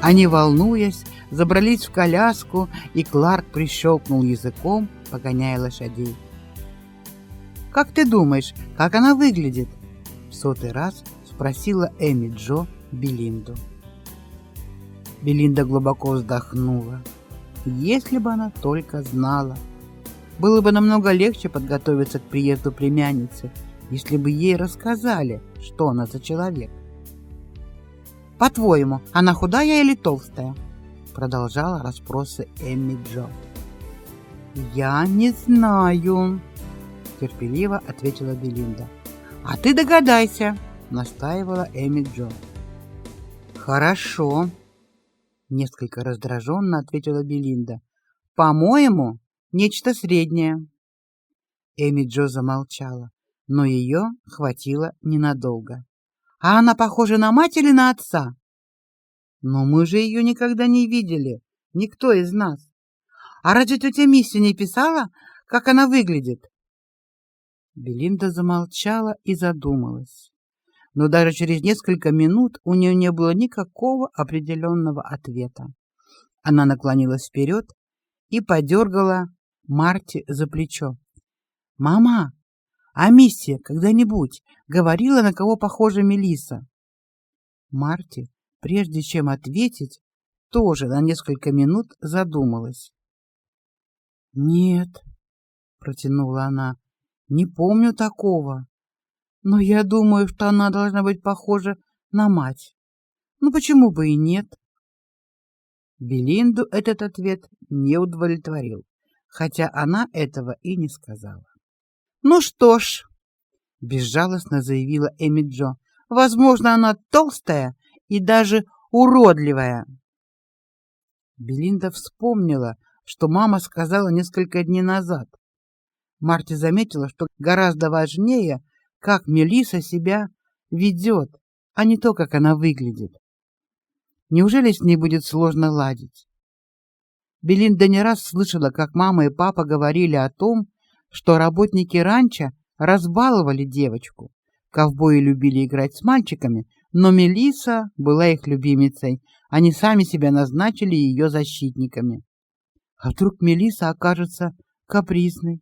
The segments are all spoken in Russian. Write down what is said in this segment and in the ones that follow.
Они, волнуясь, забрались в коляску, и Кларк прищелкнул языком, погоняя лошадей. «Как ты думаешь, как она выглядит?» — в сотый раз спросила Эми Джо Белинду. Белинда глубоко вздохнула. Если бы она только знала. Было бы намного легче подготовиться к приезду племянницы, если бы ей рассказали, что она за человек. По-твоему, она худая или толстая? Продолжала расспросы Эмми Джо. Я не знаю, терпеливо ответила Белинда. А ты догадайся, настаивала Эмми Джо. Хорошо, несколько раздраженно ответила Белинда. По-моему, нечто среднее. Эми Джо замолчала, но ее хватило ненадолго. А она похожа на мать или на отца? Но мы же ее никогда не видели, никто из нас. А разве тетя Мисси не писала, как она выглядит? Белинда замолчала и задумалась. Но даже через несколько минут у нее не было никакого определенного ответа. Она наклонилась вперед и подергала Марти за плечо. Мама, а Миссия когда-нибудь говорила, на кого похожа Мелиса? Марти, прежде чем ответить, тоже на несколько минут задумалась. Нет, протянула она. Не помню такого. Но я думаю, что она должна быть похожа на мать. Ну почему бы и нет? Белинду этот ответ не удовлетворил, хотя она этого и не сказала. Ну что ж, безжалостно заявила Эми Джо. Возможно, она толстая и даже уродливая. Белинда вспомнила, что мама сказала несколько дней назад. Марти заметила, что гораздо важнее, как Мелиса себя ведет, а не то, как она выглядит. Неужели с ней будет сложно ладить? Белинда не раз слышала, как мама и папа говорили о том, что работники ранчо разбаловали девочку. Ковбои любили играть с мальчиками, но Мелиса была их любимицей. Они сами себя назначили ее защитниками. А вдруг Мелиса окажется капризной?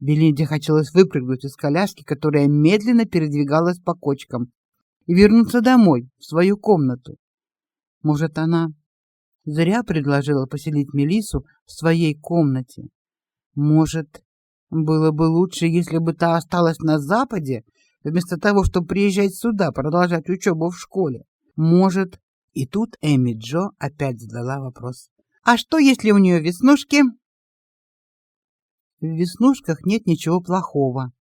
Белинде хотелось выпрыгнуть из коляски, которая медленно передвигалась по кочкам, и вернуться домой, в свою комнату. Может, она зря предложила поселить Мелису в своей комнате. Может, было бы лучше, если бы та осталась на западе, вместо того, чтобы приезжать сюда, продолжать учебу в школе. Может, и тут Эми Джо опять задала вопрос. А что, если у нее веснушки? В веснушках нет ничего плохого.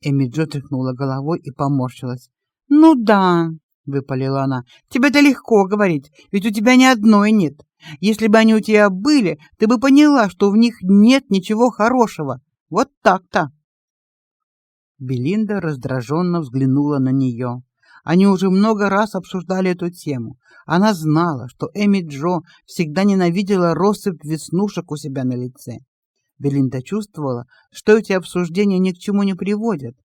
Эми Джо тряхнула головой и поморщилась. Ну да, выпалила она. Тебе это легко говорить, ведь у тебя ни одной нет. Если бы они у тебя были, ты бы поняла, что в них нет ничего хорошего. Вот так-то. Белинда раздраженно взглянула на нее. Они уже много раз обсуждали эту тему. Она знала, что Эми Джо всегда ненавидела россыпь веснушек у себя на лице. Белинда чувствовала, что эти обсуждения ни к чему не приводят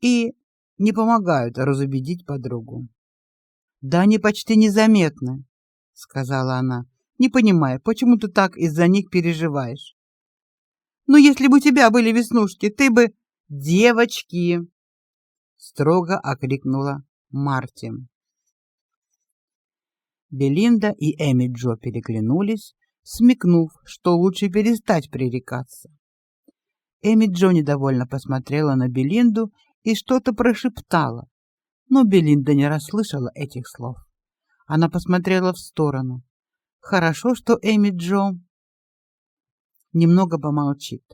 и не помогают разубедить подругу. "Да они почти незаметны", сказала она не понимая, почему ты так из-за них переживаешь. Но если бы у тебя были веснушки, ты бы девочки, строго окрикнула Марти. Белинда и Эми Джо переглянулись, смекнув, что лучше перестать пререкаться. Эми Джо недовольно посмотрела на Белинду и что-то прошептала, но Белинда не расслышала этих слов. Она посмотрела в сторону. Хорошо, что Эми Джо немного помолчит.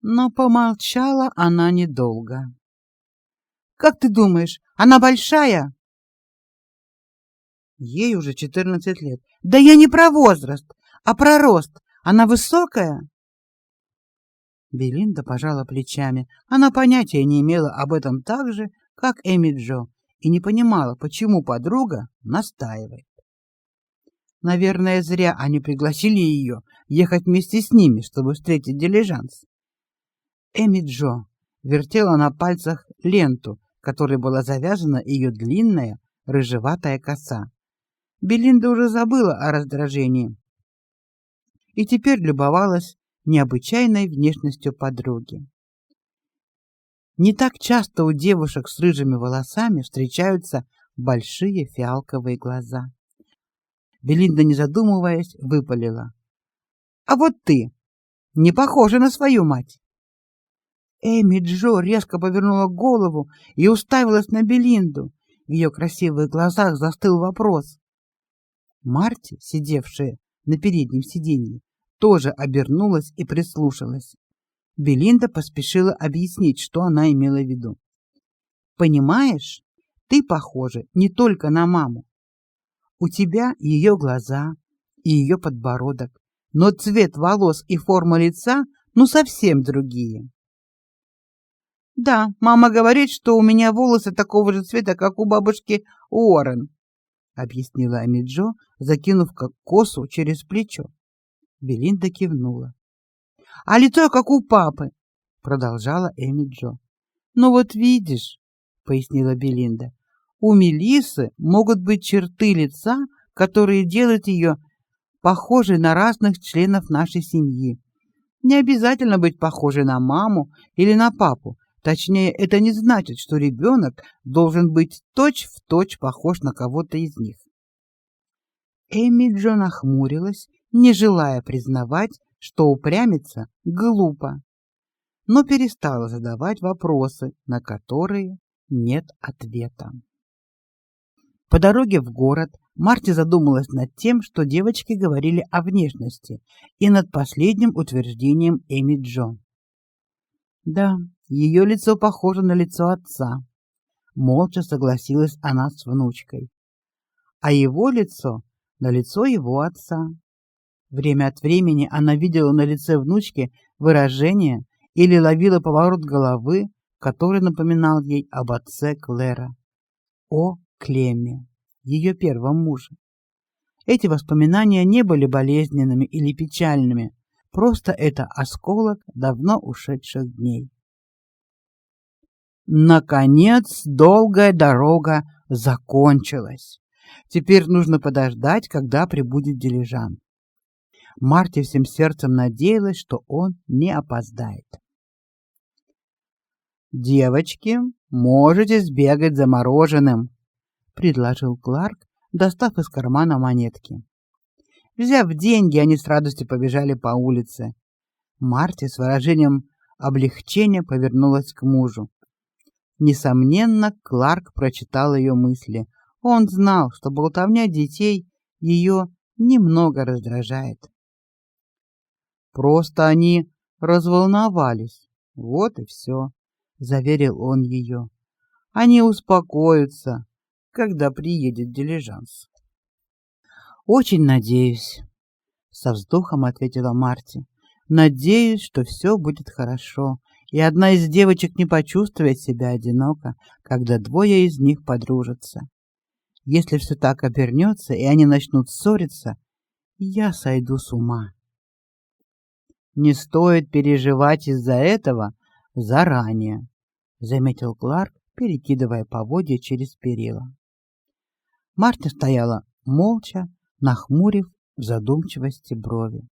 Но помолчала она недолго. Как ты думаешь, она большая? Ей уже 14 лет. Да я не про возраст, а про рост. Она высокая? Белинда пожала плечами. Она понятия не имела об этом так же, как Эми Джо, и не понимала, почему подруга настаивает. Наверное, зря они пригласили ее ехать вместе с ними, чтобы встретить дилижанс. Эми Джо вертела на пальцах ленту, которой была завязана ее длинная рыжеватая коса. Белинда уже забыла о раздражении и теперь любовалась необычайной внешностью подруги. Не так часто у девушек с рыжими волосами встречаются большие фиалковые глаза. Белинда, не задумываясь, выпалила: "А вот ты не похожа на свою мать". Эми Джо резко повернула голову и уставилась на Белинду. В ее красивых глазах застыл вопрос. Марти, сидевшая на переднем сиденье, тоже обернулась и прислушалась. Белинда поспешила объяснить, что она имела в виду. Понимаешь, ты похожа не только на маму. У тебя ее глаза и ее подбородок, но цвет волос и форма лица ну совсем другие. Да, мама говорит, что у меня волосы такого же цвета, как у бабушки Уоррен, объяснила Амиджо, закинув как косу через плечо. Белинда кивнула. А лицо как у папы, продолжала Эми Джо. Ну вот видишь, пояснила Белинда. У Мелисы могут быть черты лица, которые делают ее похожей на разных членов нашей семьи. Не обязательно быть похожей на маму или на папу. Точнее, это не значит, что ребенок должен быть точь-в-точь точь похож на кого-то из них. Эми Джо нахмурилась, не желая признавать, что упрямиться глупо, но перестала задавать вопросы, на которые нет ответа. По дороге в город Марти задумалась над тем, что девочки говорили о внешности, и над последним утверждением Эми Джо. Да, ее лицо похоже на лицо отца. Молча согласилась она с внучкой. А его лицо на лицо его отца. Время от времени она видела на лице внучки выражение или ловила поворот головы, который напоминал ей об отце Клэра, о Клеме, ее первом муже. Эти воспоминания не были болезненными или печальными, просто это осколок давно ушедших дней. Наконец, долгая дорога закончилась. Теперь нужно подождать, когда прибудет дилижанс. Марти всем сердцем надеялась, что он не опоздает. Девочки, можете сбегать за мороженым, предложил Кларк, достав из кармана монетки. Взяв деньги, они с радостью побежали по улице. Марти с выражением облегчения повернулась к мужу. Несомненно, Кларк прочитал ее мысли. Он знал, что болтовня детей ее немного раздражает. Просто они разволновались. Вот и все, заверил он ее. Они успокоятся, когда приедет дилижанс. Очень надеюсь, со вздохом ответила Марти. Надеюсь, что все будет хорошо, и одна из девочек не почувствует себя одиноко, когда двое из них подружатся. Если все так обернется, и они начнут ссориться, я сойду с ума. Не стоит переживать из-за этого заранее, заметил Кларк, перекидывая поводья через перила. Марта стояла молча, нахмурив в задумчивости брови.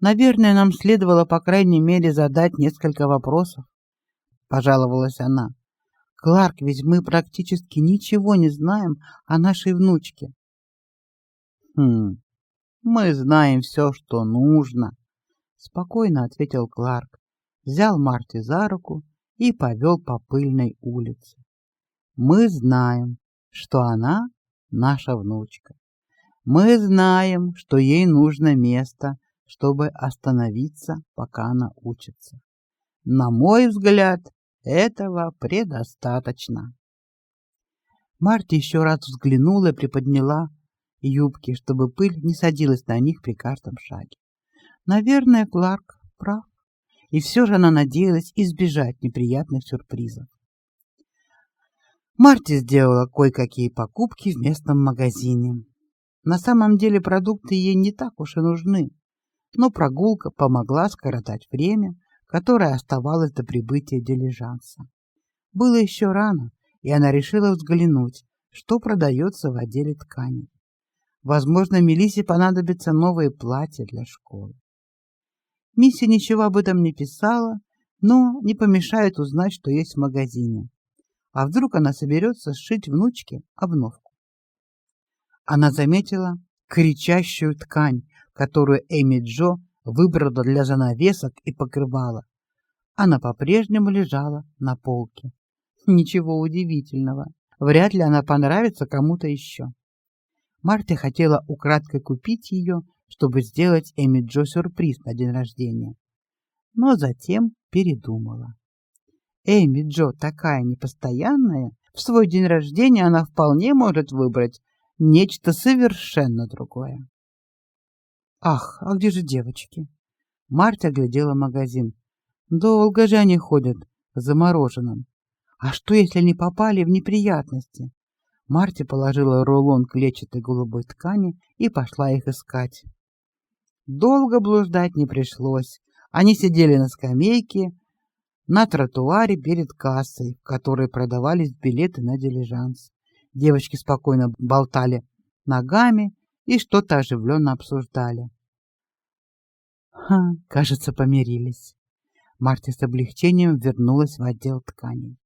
Наверное, нам следовало по крайней мере задать несколько вопросов, пожаловалась она. Кларк, ведь мы практически ничего не знаем о нашей внучке. Хм. Мы знаем все, что нужно, спокойно ответил Кларк, взял Марти за руку и повел по пыльной улице. Мы знаем, что она наша внучка. Мы знаем, что ей нужно место, чтобы остановиться, пока она учится. На мой взгляд, этого предостаточно. Марти еще раз взглянула и приподняла юбки, чтобы пыль не садилась на них при каждом шаге. Наверное, Кларк прав, и все же она надеялась избежать неприятных сюрпризов. Марти сделала кое-какие покупки в местном магазине. На самом деле продукты ей не так уж и нужны, но прогулка помогла скоротать время, которое оставалось до прибытия дилижанса. Было еще рано, и она решила взглянуть, что продается в отделе тканей. Возможно, Мелисе понадобятся новые платья для школы. Мисси ничего об этом не писала, но не помешает узнать, что есть в магазине. А вдруг она соберется сшить внучке обновку? Она заметила кричащую ткань, которую Эми Джо выбрала для занавесок и покрывала. Она по-прежнему лежала на полке. Ничего удивительного. Вряд ли она понравится кому-то еще. Марта хотела украдкой купить ее, чтобы сделать Эми Джо сюрприз на день рождения. Но затем передумала. Эми Джо такая непостоянная, в свой день рождения она вполне может выбрать нечто совершенно другое. Ах, а где же девочки? Марта глядела магазин. Долго же они ходят в замороженном. А что, если они попали в неприятности? Марти положила рулон клетчатой голубой ткани и пошла их искать. Долго блуждать не пришлось. Они сидели на скамейке на тротуаре перед кассой, в которой продавались билеты на дилижанс. Девочки спокойно болтали ногами и что-то оживленно обсуждали. Ха, кажется, помирились. Марти с облегчением вернулась в отдел тканей.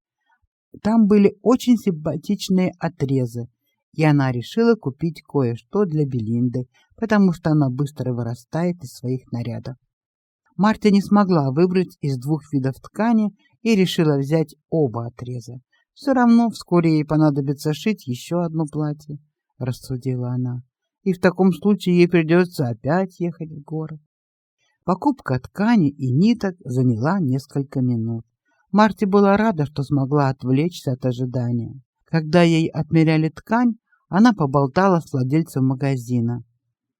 Там были очень симпатичные отрезы, и она решила купить кое-что для Белинды, потому что она быстро вырастает из своих нарядов. Марта не смогла выбрать из двух видов ткани и решила взять оба отреза. Все равно вскоре ей понадобится шить еще одно платье, рассудила она. И в таком случае ей придется опять ехать в город. Покупка ткани и ниток заняла несколько минут. Марти была рада, что смогла отвлечься от ожидания. Когда ей отмеряли ткань, она поболтала с владельцем магазина.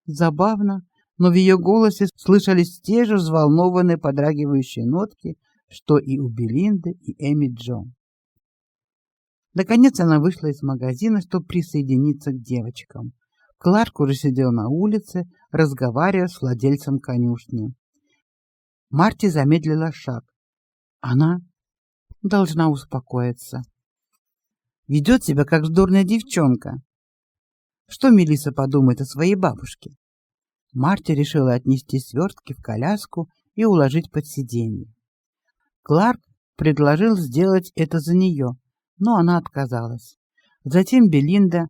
Забавно, но в ее голосе слышались те же взволнованные подрагивающие нотки, что и у Белинды и Эми Джо. Наконец она вышла из магазина, чтобы присоединиться к девочкам. Кларк уже сидел на улице, разговаривая с владельцем конюшни. Марти замедлила шаг. Она должна успокоиться. Ведет себя как вздорная девчонка. Что Мелиса подумает о своей бабушке? Марти решила отнести свертки в коляску и уложить под сиденье. Кларк предложил сделать это за нее, но она отказалась. Затем Белинда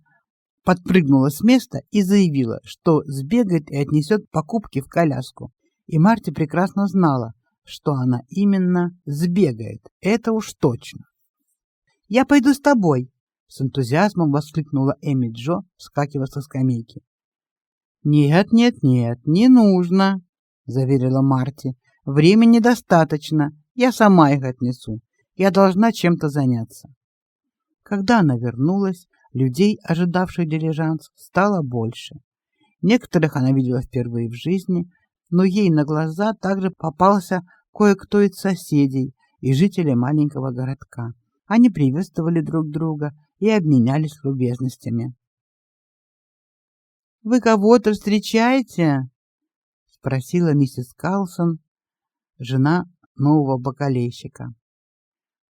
подпрыгнула с места и заявила, что сбегает и отнесет покупки в коляску. И Марти прекрасно знала, что она именно сбегает. Это уж точно. Я пойду с тобой, с энтузиазмом воскликнула Эми Джо, вскакивая со скамейки. Нет, нет, нет, не нужно, заверила Марти. Времени достаточно. Я сама их отнесу. Я должна чем-то заняться. Когда она вернулась, людей, ожидавших дилижанс, стало больше. Некоторых она видела впервые в жизни, но ей на глаза также попался кое-кто из соседей и жителей маленького городка. Они приветствовали друг друга и обменялись любезностями. Вы кого-то встречаете? спросила миссис Калсон, жена нового бакалейщика.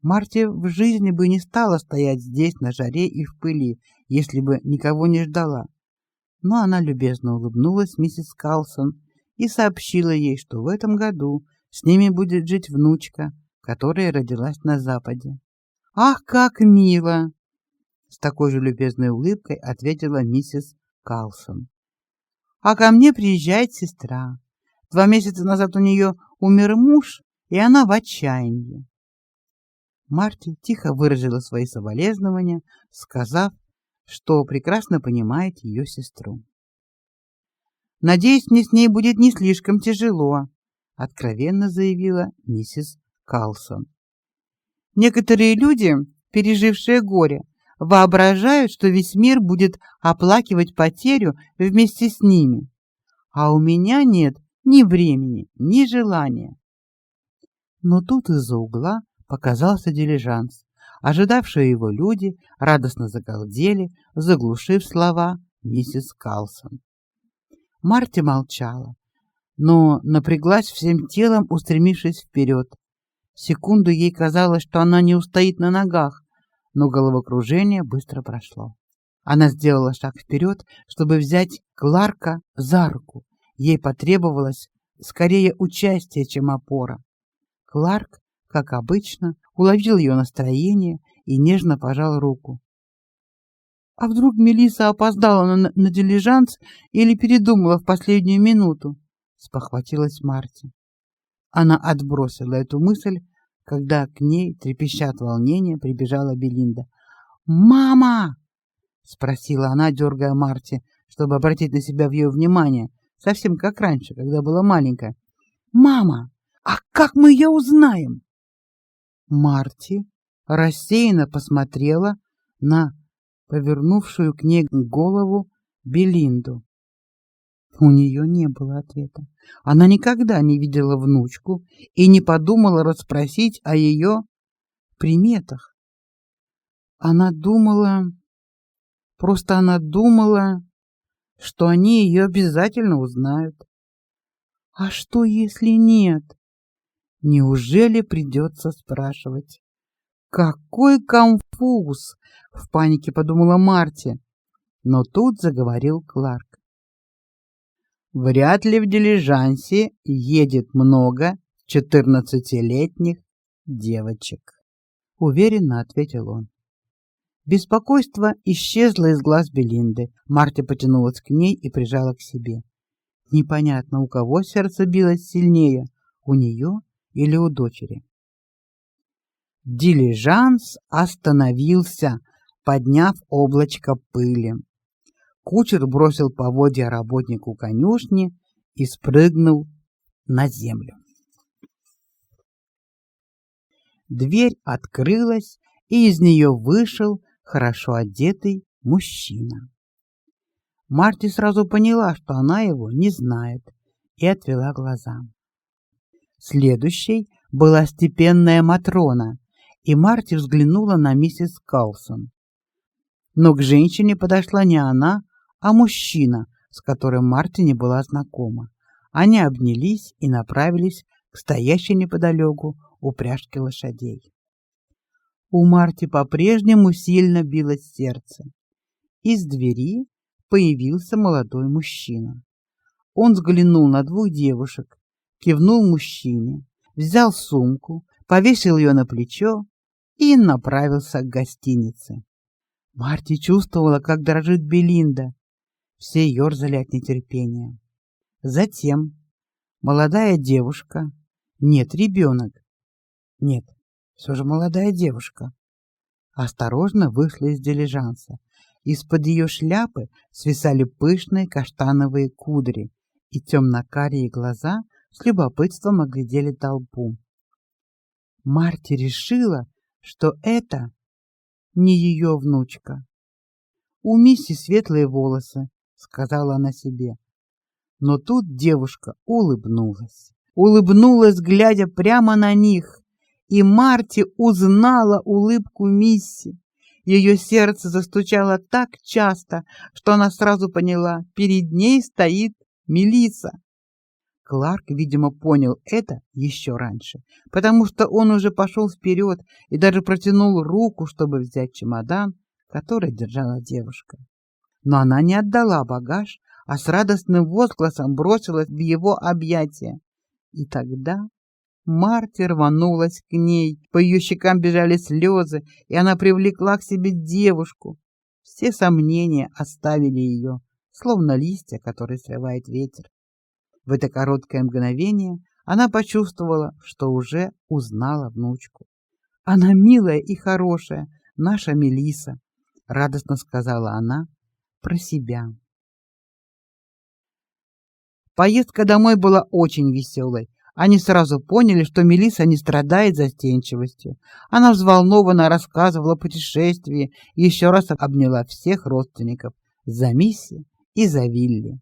Марти в жизни бы не стала стоять здесь на жаре и в пыли, если бы никого не ждала. Но она любезно улыбнулась миссис Калсон и сообщила ей, что в этом году с ними будет жить внучка, которая родилась на западе. Ах, как мило, с такой же любезной улыбкой ответила миссис Калсон. А ко мне приезжает сестра. Два месяца назад у нее умер муж, и она в отчаянии. Марти тихо выразила свои соболезнования, сказав, что прекрасно понимает ее сестру. Надеюсь, мне с ней будет не слишком тяжело, откровенно заявила миссис Калсон. Некоторые люди, пережившие горе, воображают, что весь мир будет оплакивать потерю вместе с ними. А у меня нет ни времени, ни желания. Но тут из-за угла показался дилижанс. Ожидавшие его люди радостно загалдели, заглушив слова миссис Калсон. Марти молчала, но напряглась всем телом, устремившись вперед. Секунду ей казалось, что она не устоит на ногах, но головокружение быстро прошло. Она сделала шаг вперед, чтобы взять Кларка за руку. Ей потребовалось скорее участие, чем опора. Кларк, как обычно, уловил ее настроение и нежно пожал руку. А вдруг Мелиса опоздала на, на дилижанс или передумала в последнюю минуту? спохватилась Марти. Она отбросила эту мысль, когда к ней, трепеща от волнения, прибежала Белинда. "Мама!" спросила она, дергая Марти, чтобы обратить на себя в ее внимание, совсем как раньше, когда была маленькая. "Мама, а как мы ее узнаем?" Марти рассеянно посмотрела на повернувшую к ней голову Белинду. У нее не было ответа. Она никогда не видела внучку и не подумала расспросить о ее приметах. Она думала, просто она думала, что они ее обязательно узнают. А что, если нет? Неужели придется спрашивать? Какой конфуз, в панике подумала Марти. Но тут заговорил Кларк. Вряд ли в дилижансе едет много четырнадцатилетних девочек, уверенно ответил он. Беспокойство исчезло из глаз Белинды. Марти потянулась к ней и прижала к себе. Непонятно, у кого сердце билось сильнее, у нее или у дочери. Дилижанс остановился, подняв облачко пыли. Кучер бросил поводья работнику конюшни и спрыгнул на землю. Дверь открылась, и из нее вышел хорошо одетый мужчина. Марти сразу поняла, что она его не знает, и отвела глаза. Следующей была степенная матрона, и Марти взглянула на миссис Калсон. Но к женщине подошла не она, а мужчина, с которым Марти не была знакома. Они обнялись и направились к стоящей неподалеку упряжке лошадей. У Марти по-прежнему сильно билось сердце. Из двери появился молодой мужчина. Он взглянул на двух девушек, кивнул мужчине, взял сумку, повесил ее на плечо и направился к гостинице. Марти чувствовала, как дрожит Белинда, все ерзали от нетерпения. Затем молодая девушка, нет, ребенок. Нет, все же молодая девушка. Осторожно вышла из дилижанса. Из-под ее шляпы свисали пышные каштановые кудри, и темно-карие глаза с любопытством оглядели толпу. Марти решила, что это не ее внучка. У Мисси светлые волосы, сказала она себе. Но тут девушка улыбнулась. Улыбнулась, глядя прямо на них, и Марти узнала улыбку Мисси. Ее сердце застучало так часто, что она сразу поняла, перед ней стоит Мелиса. Кларк, видимо, понял это еще раньше, потому что он уже пошел вперед и даже протянул руку, чтобы взять чемодан, который держала девушка но она не отдала багаж, а с радостным возгласом бросилась в его объятия. И тогда Марти рванулась к ней, по ее щекам бежали слезы, и она привлекла к себе девушку. Все сомнения оставили ее, словно листья, которые срывает ветер. В это короткое мгновение она почувствовала, что уже узнала внучку. Она милая и хорошая, наша Мелиса, радостно сказала она, про себя. Поездка домой была очень веселой. Они сразу поняли, что Мелиса не страдает застенчивостью. Она взволнованно рассказывала о путешествии и еще раз обняла всех родственников за Мисси и за Вилли.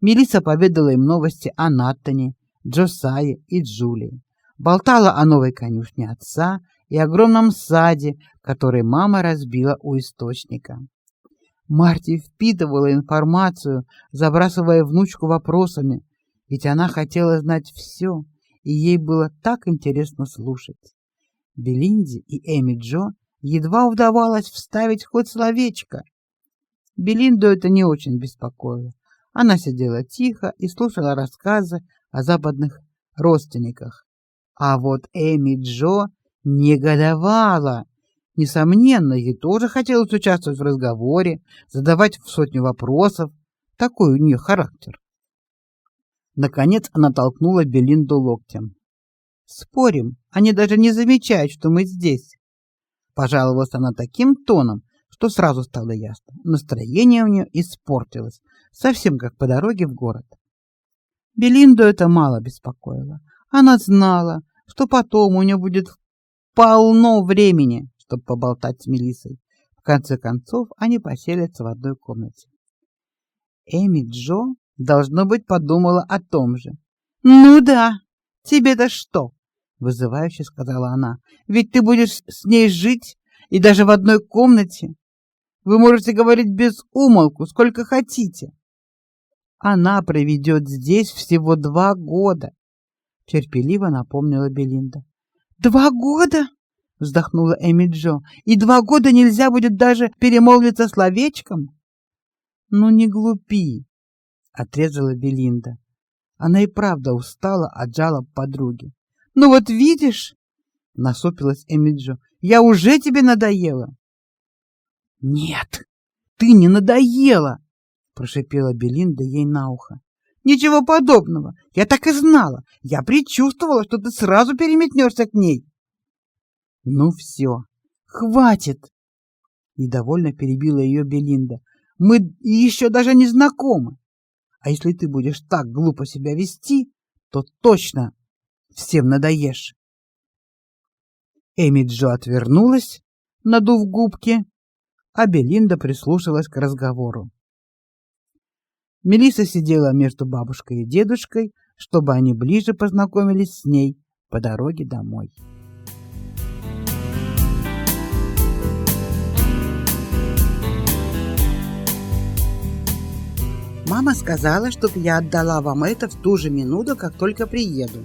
Мелиса поведала им новости о Наттоне, Джосае и Джулии. Болтала о новой конюшне отца и огромном саде, который мама разбила у источника. Марти впитывала информацию, забрасывая внучку вопросами, ведь она хотела знать все, и ей было так интересно слушать. Белинди и Эми Джо едва удавалось вставить хоть словечко. Белинду это не очень беспокоило. Она сидела тихо и слушала рассказы о западных родственниках. А вот Эми Джо негодовала. Несомненно, ей тоже хотелось участвовать в разговоре, задавать в сотню вопросов. Такой у нее характер. Наконец она толкнула Белинду локтем. Спорим, они даже не замечают, что мы здесь. Пожаловалась она таким тоном, что сразу стало ясно. Настроение у нее испортилось, совсем как по дороге в город. Белинду это мало беспокоило. Она знала, что потом у нее будет полно времени, чтобы поболтать с Мелиссой. В конце концов, они поселятся в одной комнате. Эми Джо Должно быть, подумала о том же. Ну да, тебе-то что? вызывающе сказала она. Ведь ты будешь с ней жить и даже в одной комнате. Вы можете говорить без умолку, сколько хотите. Она проведет здесь всего два года, терпеливо напомнила Белинда. Два года? Вздохнула Эми Джо. И два года нельзя будет даже перемолвиться словечком? Ну не глупи, отрезала Белинда. Она и правда устала от жалоб подруги. Ну вот видишь, насупилась Эмиджо. Я уже тебе надоела. Нет, ты не надоела, прошипела Белинда ей на ухо. Ничего подобного. Я так и знала. Я предчувствовала, что ты сразу переметнешься к ней. Ну все, хватит, недовольно перебила ее Белинда. Мы еще даже не знакомы. А если ты будешь так глупо себя вести, то точно всем надоешь. Эми Джо отвернулась, надув губки, а Белинда прислушалась к разговору. Мелиса сидела между бабушкой и дедушкой, чтобы они ближе познакомились с ней по дороге домой. Мама сказала, чтобы я отдала вам это в ту же минуту, как только приеду,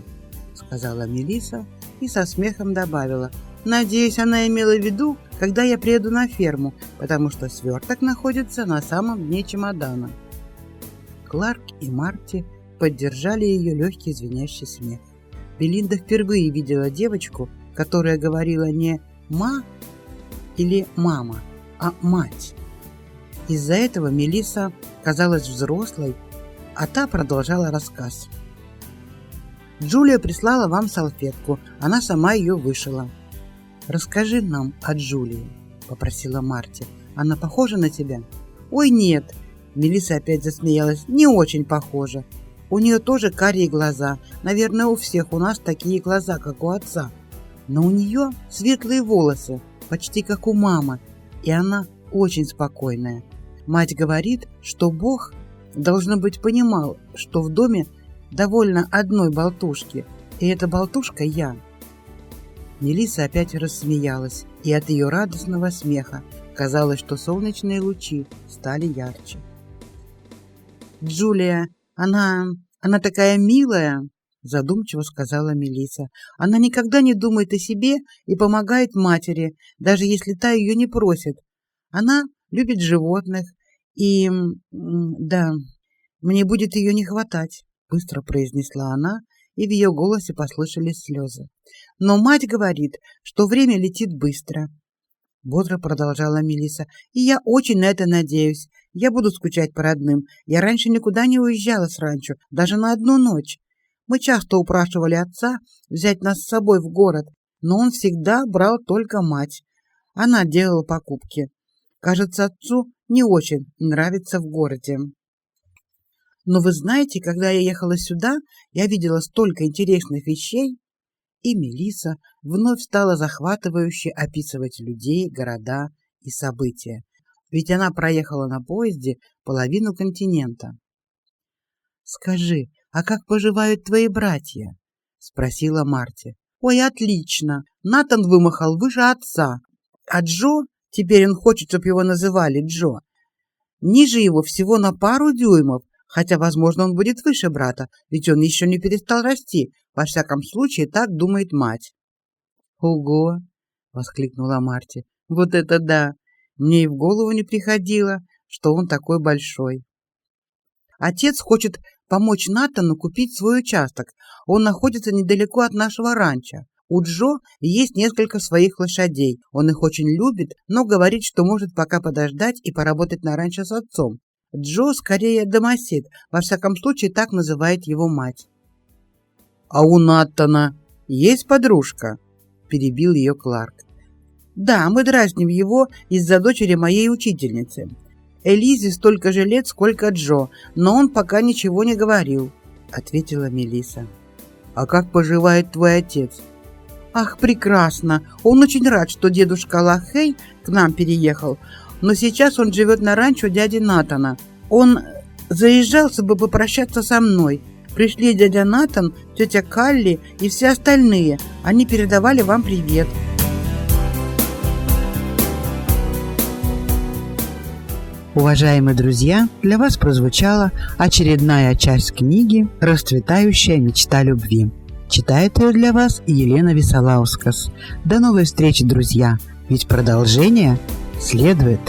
сказала Мелиса и со смехом добавила: "Надеюсь, она имела в виду, когда я приеду на ферму, потому что сверток находится на самом дне чемодана". Кларк и Марти поддержали ее легкий звенящий смех. Белинда впервые видела девочку, которая говорила не ма или мама, а мать. Из-за этого Мелиса казалась взрослой, а та продолжала рассказ. Джулия прислала вам салфетку, она сама ее вышила. Расскажи нам о Джулии, попросила Марти. Она похожа на тебя? Ой, нет. Мелиса опять засмеялась. Не очень похожа. У нее тоже карие глаза. Наверное, у всех у нас такие глаза, как у отца. Но у нее светлые волосы, почти как у мамы, и она очень спокойная. Мать говорит, что Бог должно быть понимал, что в доме довольно одной болтушки, и эта болтушка я. Мелиса опять рассмеялась, и от ее радостного смеха казалось, что солнечные лучи стали ярче. Джулия, она, она такая милая, задумчиво сказала Мелиса. Она никогда не думает о себе и помогает матери, даже если та ее не просит. Она любит животных и да, мне будет ее не хватать, быстро произнесла она, и в ее голосе послышались слезы. Но мать говорит, что время летит быстро. Бодро продолжала Мелиса. И я очень на это надеюсь. Я буду скучать по родным. Я раньше никуда не уезжала с ранчо, даже на одну ночь. Мы часто упрашивали отца взять нас с собой в город, но он всегда брал только мать. Она делала покупки. Кажется, отцу не очень нравится в городе. Но вы знаете, когда я ехала сюда, я видела столько интересных вещей, и Мелиса вновь стала захватывающе описывать людей, города и события. Ведь она проехала на поезде половину континента. Скажи, а как поживают твои братья? спросила Марти. Ой, отлично. Натан вымахал выше отца, а Джо, теперь он хочет, чтобы его называли Джо, ниже его всего на пару дюймов, хотя, возможно, он будет выше брата, ведь он еще не перестал расти. Во всяком случае, так думает мать. Ого, воскликнула Марти. Вот это да. Мне и в голову не приходило, что он такой большой. Отец хочет помочь Натану купить свой участок. Он находится недалеко от нашего ранчо. У Джо есть несколько своих лошадей. Он их очень любит, но говорит, что может пока подождать и поработать на ранчо с отцом. Джо скорее домосед, во всяком случае так называет его мать. А у Натана есть подружка? перебил ее Кларк. Да, мы дразним его из-за дочери моей учительницы. Элизе столько же лет, сколько Джо, но он пока ничего не говорил, ответила Мелиса. А как поживает твой отец? Ах, прекрасно. Он очень рад, что дедушка Лахей к нам переехал но сейчас он живет на ранчо дяди Натана. Он заезжал, чтобы попрощаться со мной. Пришли дядя Натан, тетя Калли и все остальные. Они передавали вам привет. Уважаемые друзья, для вас прозвучала очередная часть книги «Расцветающая мечта любви». Читает ее для вас Елена Висолаускас. До новой встречи, друзья, ведь продолжение следует